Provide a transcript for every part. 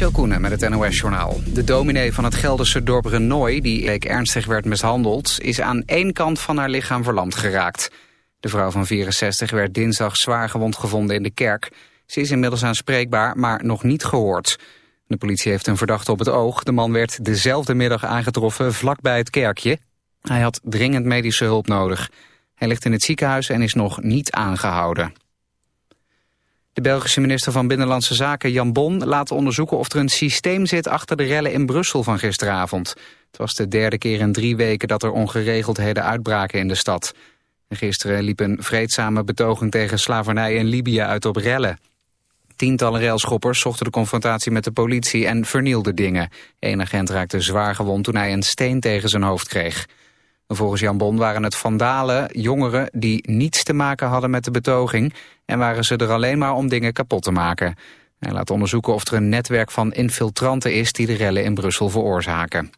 Michel met het NOS-journaal. De dominee van het Gelderse dorp Renoy, die week ernstig werd mishandeld... is aan één kant van haar lichaam verlamd geraakt. De vrouw van 64 werd dinsdag zwaar gewond gevonden in de kerk. Ze is inmiddels aanspreekbaar, maar nog niet gehoord. De politie heeft een verdachte op het oog. De man werd dezelfde middag aangetroffen vlakbij het kerkje. Hij had dringend medische hulp nodig. Hij ligt in het ziekenhuis en is nog niet aangehouden. De Belgische minister van Binnenlandse Zaken Jan Bon laat onderzoeken of er een systeem zit achter de rellen in Brussel van gisteravond. Het was de derde keer in drie weken dat er ongeregeldheden uitbraken in de stad. gisteren liep een vreedzame betoging tegen slavernij in Libië uit op rellen. Tientallen railschoppers zochten de confrontatie met de politie en vernielden dingen. Eén agent raakte zwaar gewond toen hij een steen tegen zijn hoofd kreeg. Volgens Jan Bon waren het vandalen, jongeren die niets te maken hadden met de betoging... en waren ze er alleen maar om dingen kapot te maken. Hij laat onderzoeken of er een netwerk van infiltranten is die de rellen in Brussel veroorzaken.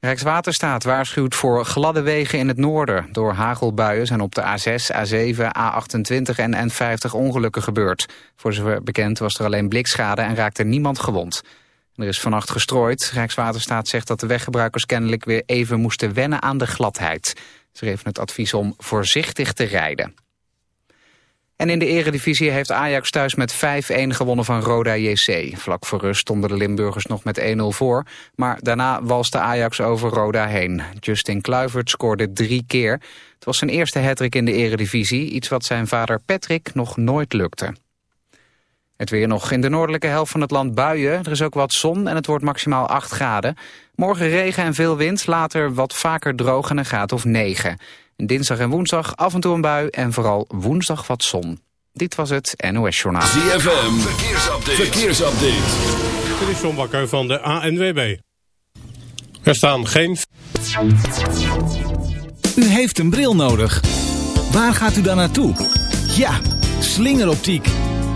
Rijkswaterstaat waarschuwt voor gladde wegen in het noorden. Door hagelbuien zijn op de A6, A7, A28 en N50 ongelukken gebeurd. Voor zover bekend was er alleen blikschade en raakte niemand gewond. Er is vannacht gestrooid. Rijkswaterstaat zegt dat de weggebruikers kennelijk weer even moesten wennen aan de gladheid. Ze geven het advies om voorzichtig te rijden. En in de eredivisie heeft Ajax thuis met 5-1 gewonnen van Roda JC. Vlak voor rust stonden de Limburgers nog met 1-0 voor. Maar daarna walste Ajax over Roda heen. Justin Kluivert scoorde drie keer. Het was zijn eerste hattrick in de eredivisie. Iets wat zijn vader Patrick nog nooit lukte. Het weer nog in de noordelijke helft van het land buien. Er is ook wat zon en het wordt maximaal 8 graden. Morgen regen en veel wind, later wat vaker droog en een graad of 9. dinsdag en woensdag af en toe een bui en vooral woensdag wat zon. Dit was het NOS Journaal. ZFM, verkeersupdate. verkeersupdate. Dit is John Bakker van de ANWB. Er staan geen... U heeft een bril nodig. Waar gaat u dan naartoe? Ja, slingeroptiek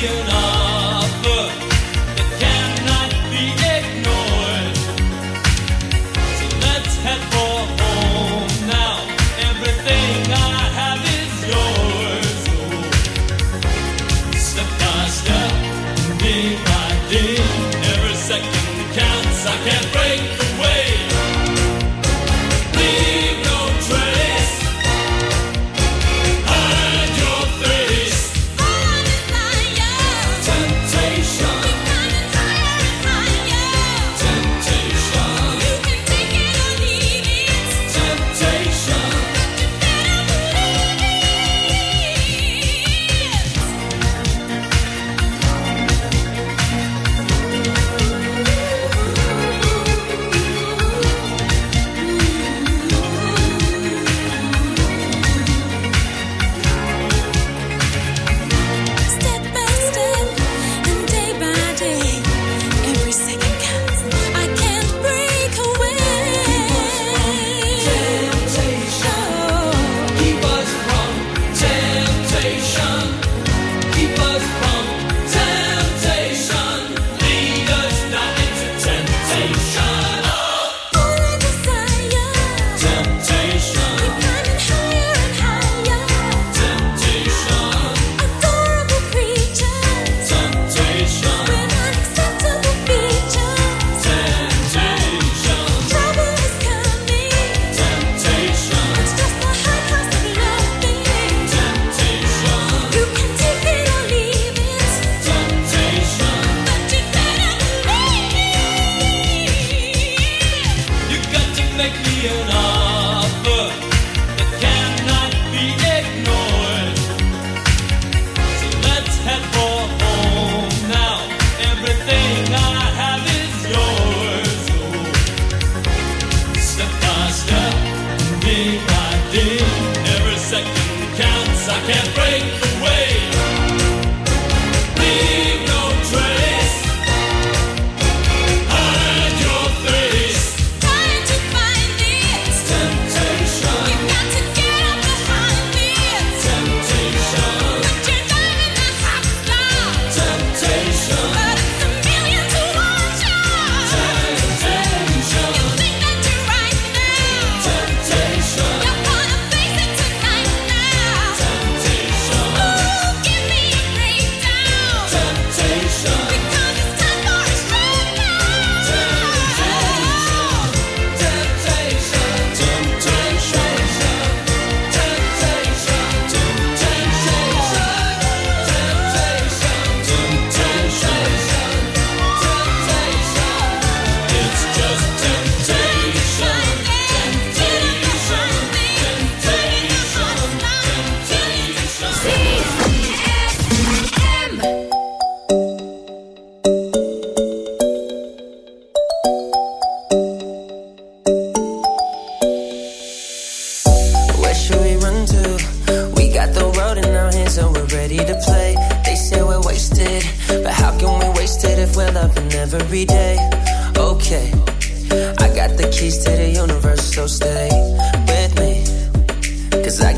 you know.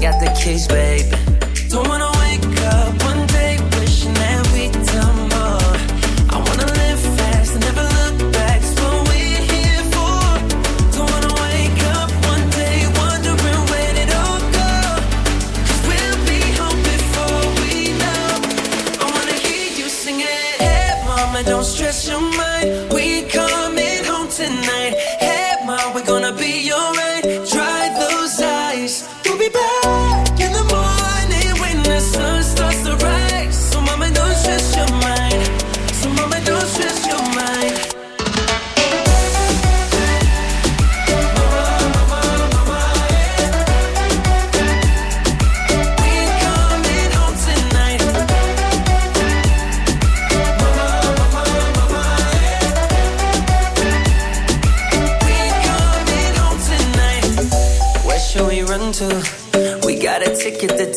got the keys, babe. Don't wanna wake up.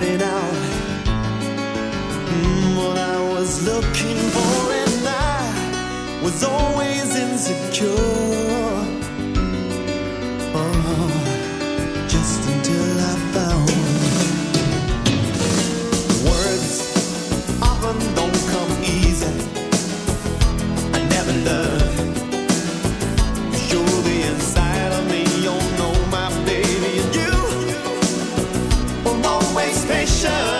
finding out mm, what I was looking for, and I was always insecure. nation.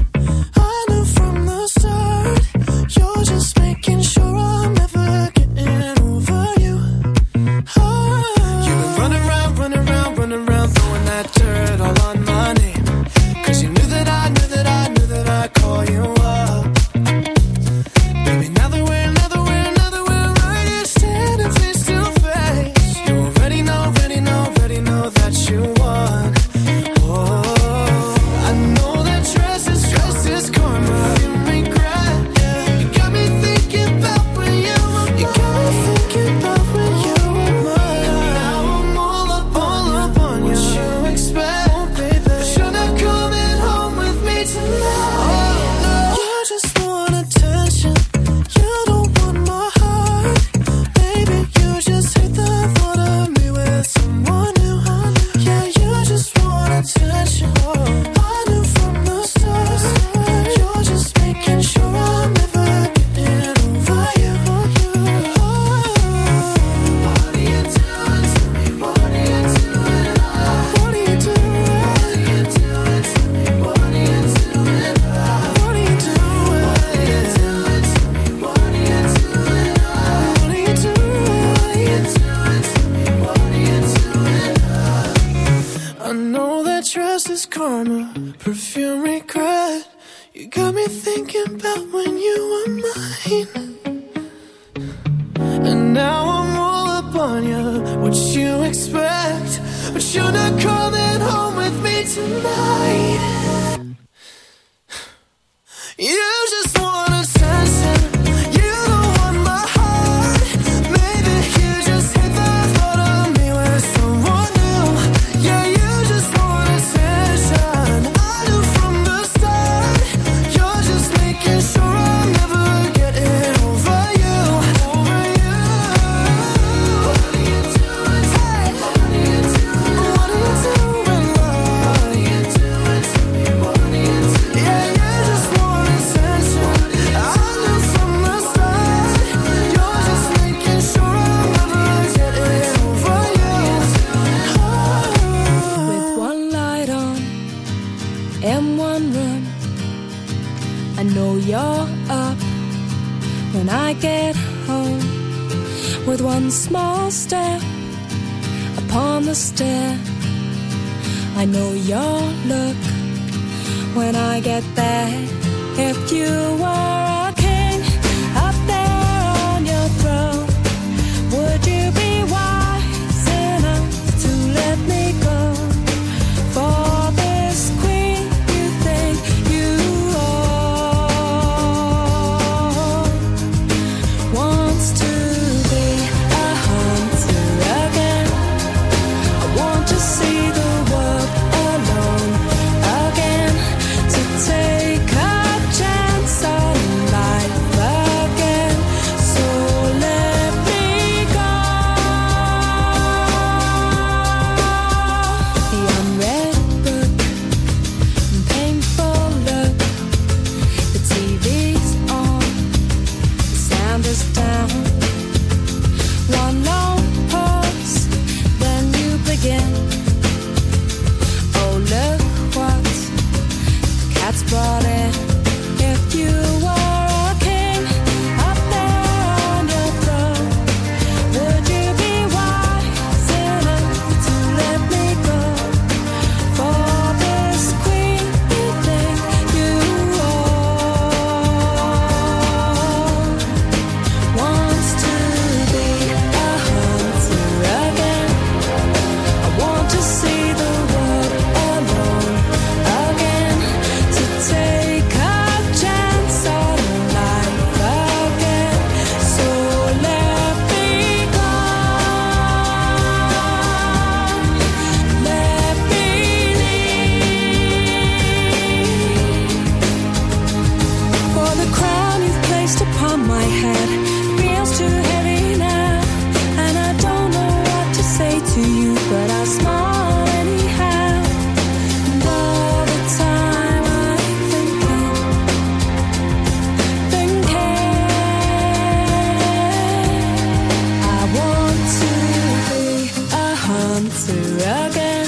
answer again.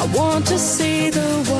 I want to see the world.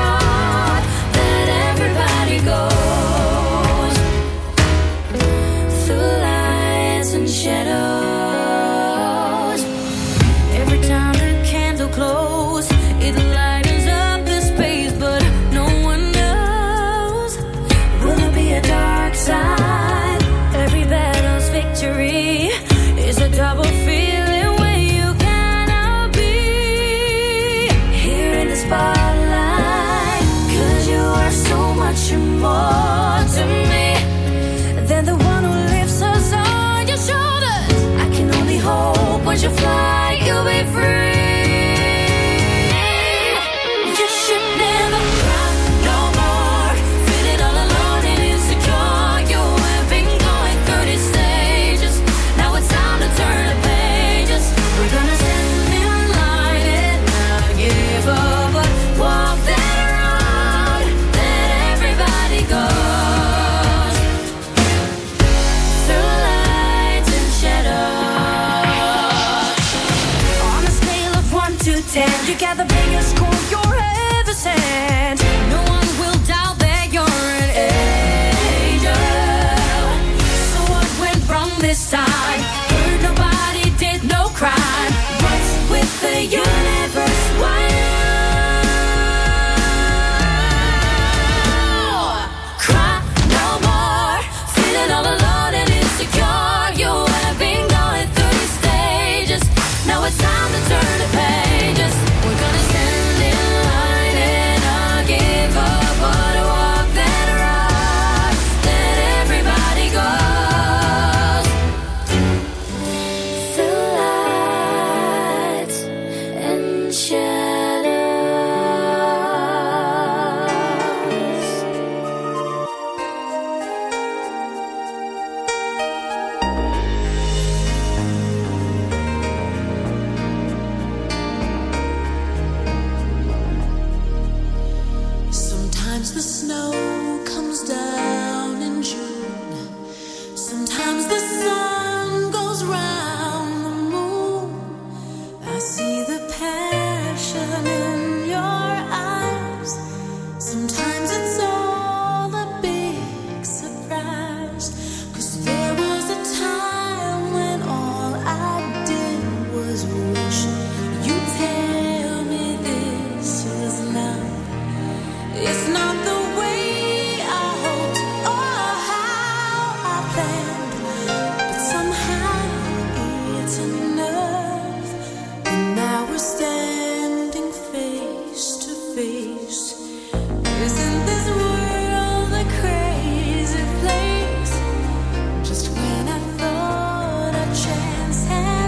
chance.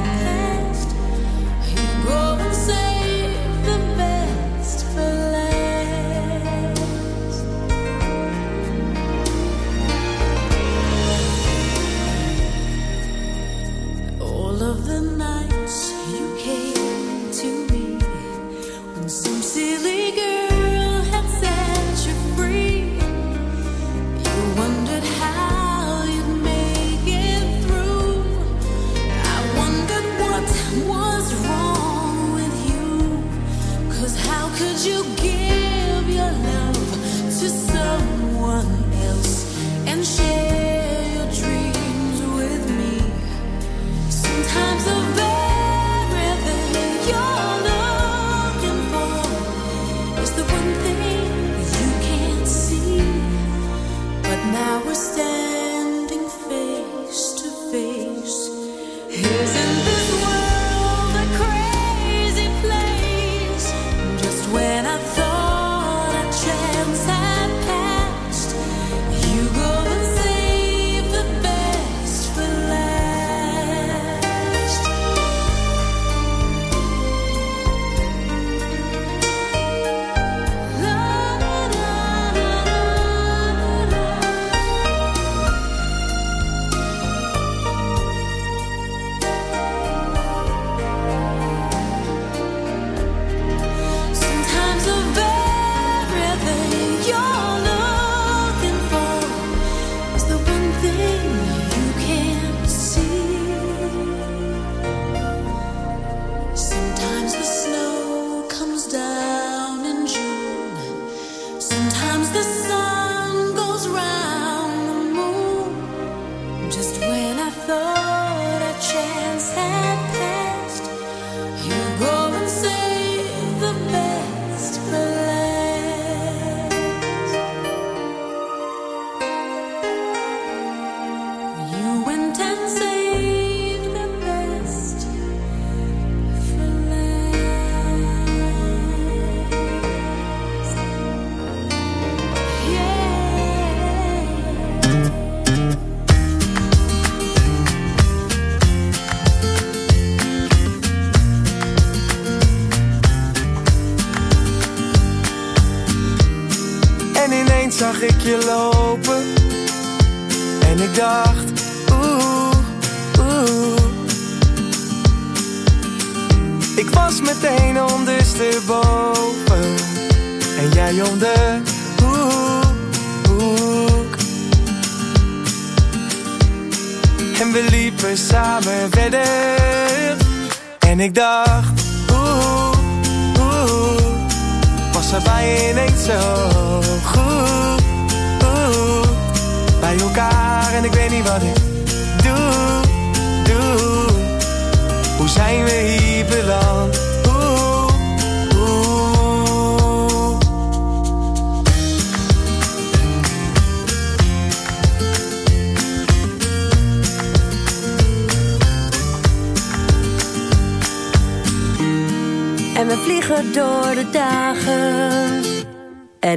Ineens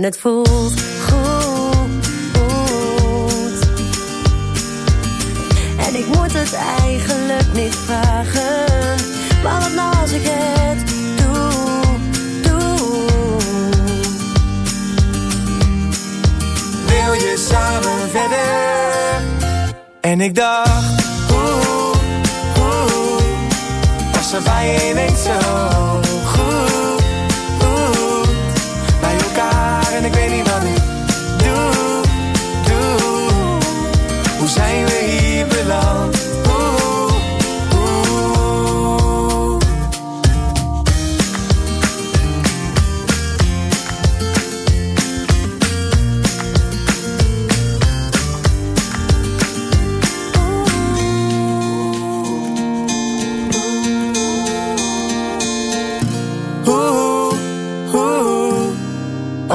het voelt goed. En ik moet het eigenlijk niet vragen. Maar wat nou als ik het doe, doe. Wil je samen verder? En ik dacht, oeh, oeh. Was er bij je zo